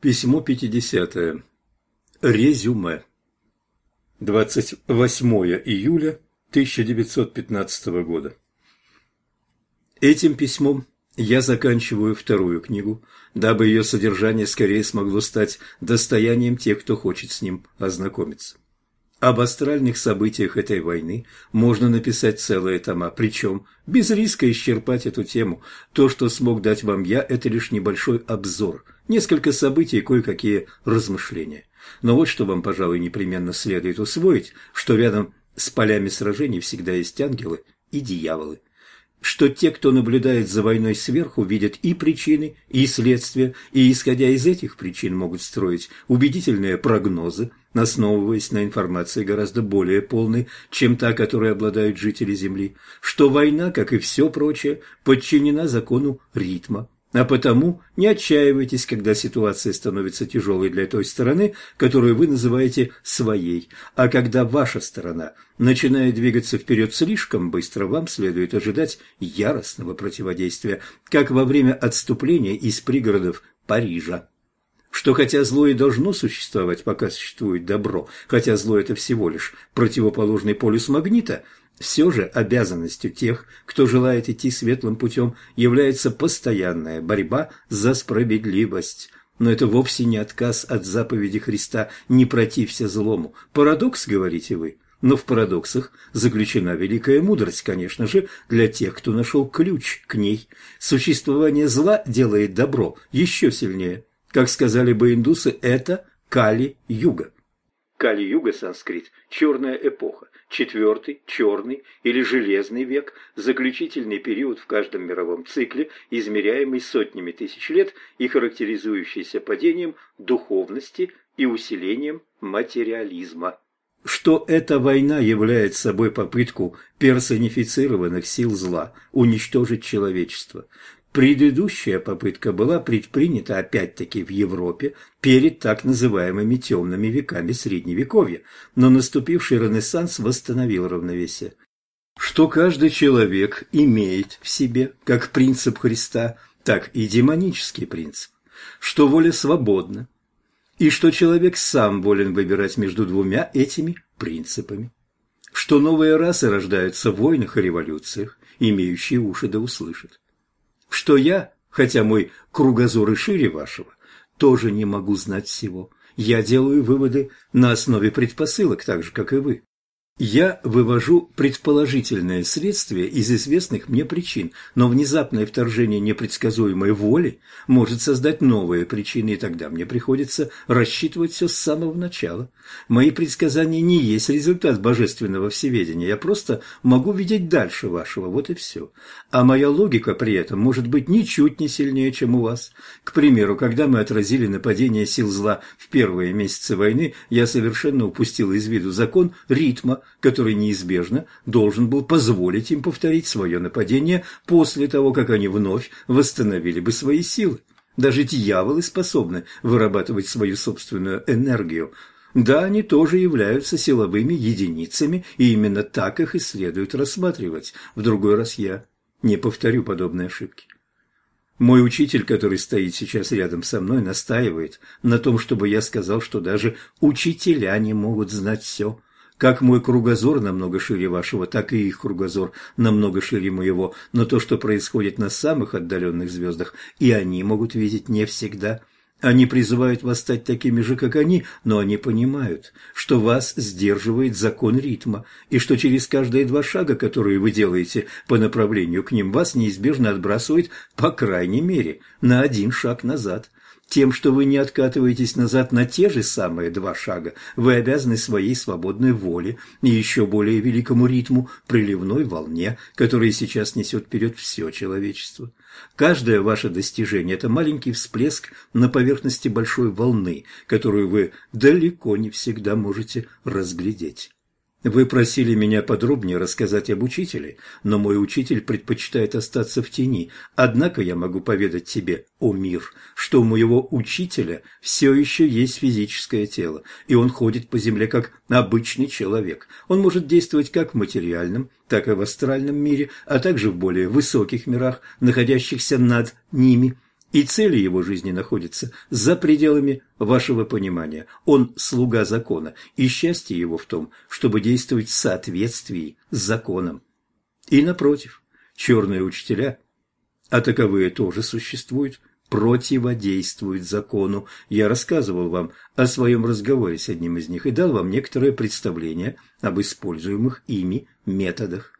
Письмо 50. Резюме. 28 июля 1915 года. Этим письмом я заканчиваю вторую книгу, дабы ее содержание скорее смогло стать достоянием тех, кто хочет с ним ознакомиться. Об астральных событиях этой войны можно написать целые тома, причем без риска исчерпать эту тему. То, что смог дать вам я, это лишь небольшой обзор, несколько событий и кое-какие размышления. Но вот что вам, пожалуй, непременно следует усвоить, что рядом с полями сражений всегда есть ангелы и дьяволы что те, кто наблюдает за войной сверху, видят и причины, и следствия, и, исходя из этих причин, могут строить убедительные прогнозы, основываясь на информации гораздо более полной, чем та, которой обладают жители Земли, что война, как и все прочее, подчинена закону ритма, а потому не отчаивайтесь, когда ситуация становится тяжелой для той стороны, которую вы называете своей. А когда ваша сторона начинает двигаться вперед слишком быстро, вам следует ожидать яростного противодействия, как во время отступления из пригородов Парижа. Что хотя зло и должно существовать, пока существует добро, хотя зло – это всего лишь противоположный полюс магнита – все же обязанностью тех, кто желает идти светлым путем, является постоянная борьба за справедливость. Но это вовсе не отказ от заповеди Христа «не протився злому». Парадокс, говорите вы? Но в парадоксах заключена великая мудрость, конечно же, для тех, кто нашел ключ к ней. Существование зла делает добро еще сильнее. Как сказали бы индусы, это Кали-юга. Кали-юга, санскрит, черная эпоха четвертый, черный или железный век, заключительный период в каждом мировом цикле, измеряемый сотнями тысяч лет и характеризующийся падением духовности и усилением материализма. Что эта война является собой попытку персонифицированных сил зла уничтожить человечество, Предыдущая попытка была предпринята опять-таки в Европе перед так называемыми темными веками Средневековья, но наступивший Ренессанс восстановил равновесие. Что каждый человек имеет в себе как принцип Христа, так и демонический принцип, что воля свободна, и что человек сам волен выбирать между двумя этими принципами, что новые расы рождаются в войнах и революциях, имеющие уши да услышат что я, хотя мой кругозор и шире вашего, тоже не могу знать всего. Я делаю выводы на основе предпосылок, так же, как и вы. Я вывожу предположительное следствие из известных мне причин, но внезапное вторжение непредсказуемой воли может создать новые причины, и тогда мне приходится рассчитывать все с самого начала. Мои предсказания не есть результат божественного всеведения, я просто могу видеть дальше вашего, вот и все. А моя логика при этом может быть ничуть не сильнее, чем у вас. К примеру, когда мы отразили нападение сил зла в первые месяцы войны, я совершенно упустил из виду закон ритма, который неизбежно должен был позволить им повторить свое нападение после того, как они вновь восстановили бы свои силы. Даже дьяволы способны вырабатывать свою собственную энергию. Да, они тоже являются силовыми единицами, и именно так их и следует рассматривать. В другой раз я не повторю подобной ошибки. Мой учитель, который стоит сейчас рядом со мной, настаивает на том, чтобы я сказал, что даже учителя не могут знать все. Как мой кругозор намного шире вашего, так и их кругозор намного шире моего, но то, что происходит на самых отдаленных звездах, и они могут видеть не всегда. Они призывают вас стать такими же, как они, но они понимают, что вас сдерживает закон ритма, и что через каждые два шага, которые вы делаете по направлению к ним, вас неизбежно отбрасывает, по крайней мере, на один шаг назад. Тем, что вы не откатываетесь назад на те же самые два шага, вы обязаны своей свободной воле и еще более великому ритму, приливной волне, которая сейчас несет вперед все человечество. Каждое ваше достижение – это маленький всплеск на поверхности большой волны, которую вы далеко не всегда можете разглядеть. Вы просили меня подробнее рассказать об учителе, но мой учитель предпочитает остаться в тени. Однако я могу поведать тебе, о мир, что у моего учителя все еще есть физическое тело, и он ходит по земле как обычный человек. Он может действовать как в материальном, так и в астральном мире, а также в более высоких мирах, находящихся над ними – и цели его жизни находятся за пределами вашего понимания. Он слуга закона, и счастье его в том, чтобы действовать в соответствии с законом. И напротив, черные учителя, а таковые тоже существуют, противодействуют закону. Я рассказывал вам о своем разговоре с одним из них и дал вам некоторое представление об используемых ими методах.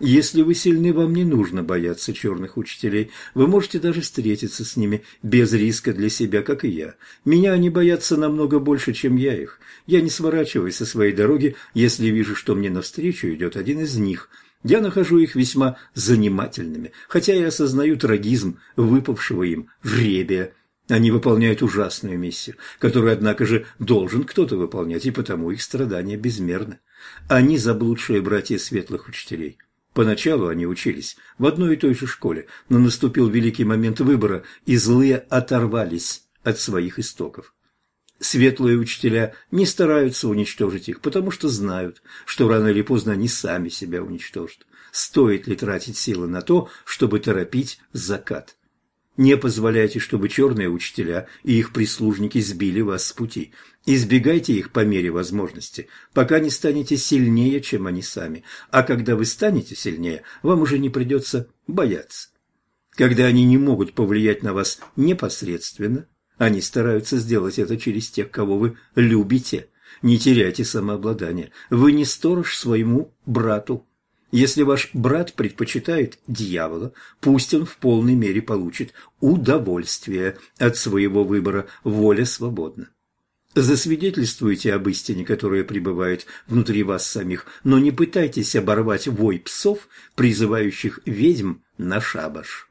Если вы сильны, вам не нужно бояться черных учителей. Вы можете даже встретиться с ними без риска для себя, как и я. Меня они боятся намного больше, чем я их. Я не сворачиваюсь со своей дороги, если вижу, что мне навстречу идет один из них. Я нахожу их весьма занимательными, хотя и осознаю трагизм выпавшего им жребия. Они выполняют ужасную миссию, которую, однако же, должен кто-то выполнять, и потому их страдания безмерны. Они заблудшие братья светлых учителей. Поначалу они учились в одной и той же школе, но наступил великий момент выбора, и злые оторвались от своих истоков. Светлые учителя не стараются уничтожить их, потому что знают, что рано или поздно они сами себя уничтожат. Стоит ли тратить силы на то, чтобы торопить закат? Не позволяйте, чтобы черные учителя и их прислужники сбили вас с пути. Избегайте их по мере возможности, пока не станете сильнее, чем они сами. А когда вы станете сильнее, вам уже не придется бояться. Когда они не могут повлиять на вас непосредственно, они стараются сделать это через тех, кого вы любите. Не теряйте самообладание. Вы не сторож своему брату. Если ваш брат предпочитает дьявола, пусть он в полной мере получит удовольствие от своего выбора, воля свободна. Засвидетельствуйте об истине, которая пребывает внутри вас самих, но не пытайтесь оборвать вой псов, призывающих ведьм на шабаш.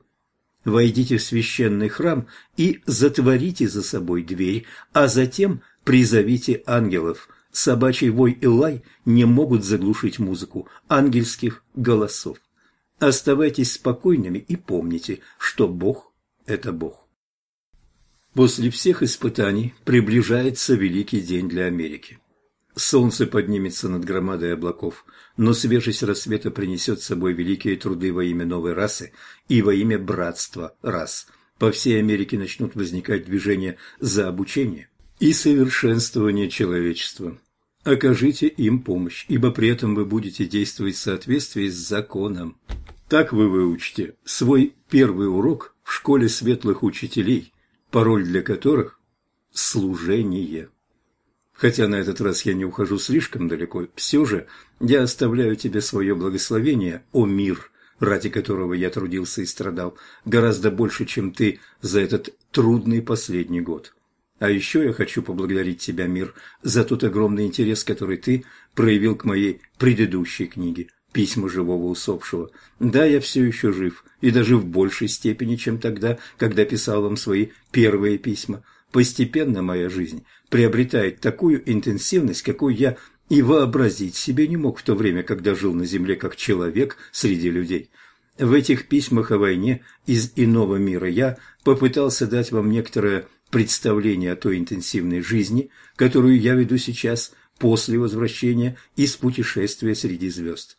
Войдите в священный храм и затворите за собой дверь, а затем призовите ангелов – собачий вой и лай не могут заглушить музыку ангельских голосов. Оставайтесь спокойными и помните, что Бог – это Бог. После всех испытаний приближается великий день для Америки. Солнце поднимется над громадой облаков, но свежесть рассвета принесет с собой великие труды во имя новой расы и во имя братства рас. По всей Америке начнут возникать движения за обучение и совершенствование человечества. Окажите им помощь, ибо при этом вы будете действовать в соответствии с законом. Так вы выучите свой первый урок в школе светлых учителей, пароль для которых – служение. Хотя на этот раз я не ухожу слишком далеко, все же я оставляю тебе свое благословение, о мир, ради которого я трудился и страдал, гораздо больше, чем ты за этот трудный последний год. А еще я хочу поблагодарить тебя, мир, за тот огромный интерес, который ты проявил к моей предыдущей книге «Письма живого усопшего». Да, я все еще жив, и даже в большей степени, чем тогда, когда писал вам свои первые письма. Постепенно моя жизнь приобретает такую интенсивность, какой я и вообразить себе не мог в то время, когда жил на земле как человек среди людей. В этих письмах о войне из иного мира я попытался дать вам некоторое представление о той интенсивной жизни, которую я веду сейчас после возвращения из путешествия среди звезд.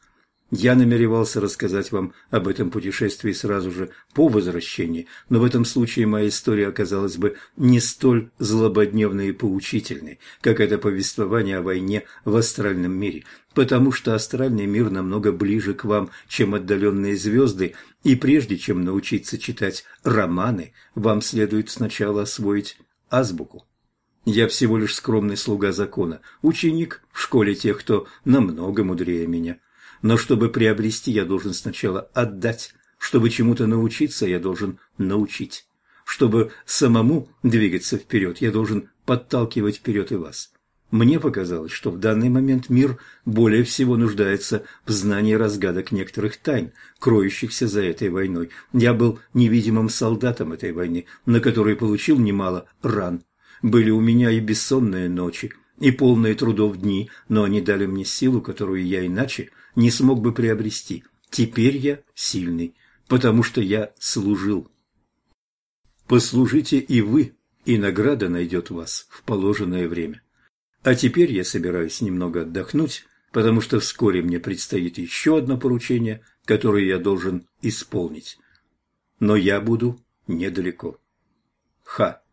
Я намеревался рассказать вам об этом путешествии сразу же по возвращении, но в этом случае моя история оказалась бы не столь злободневной и поучительной, как это повествование о войне в астральном мире, потому что астральный мир намного ближе к вам, чем отдаленные звезды, и прежде чем научиться читать романы, вам следует сначала освоить азбуку. Я всего лишь скромный слуга закона, ученик в школе тех, кто намного мудрее меня. Но чтобы приобрести, я должен сначала отдать. Чтобы чему-то научиться, я должен научить. Чтобы самому двигаться вперед, я должен подталкивать вперед и вас. Мне показалось, что в данный момент мир более всего нуждается в знании разгадок некоторых тайн, кроющихся за этой войной. Я был невидимым солдатом этой войны, на которой получил немало ран. Были у меня и бессонные ночи, и полные трудов дни, но они дали мне силу, которую я иначе не смог бы приобрести. Теперь я сильный, потому что я служил. Послужите и вы, и награда найдет вас в положенное время. А теперь я собираюсь немного отдохнуть, потому что вскоре мне предстоит еще одно поручение, которое я должен исполнить. Но я буду недалеко. Х.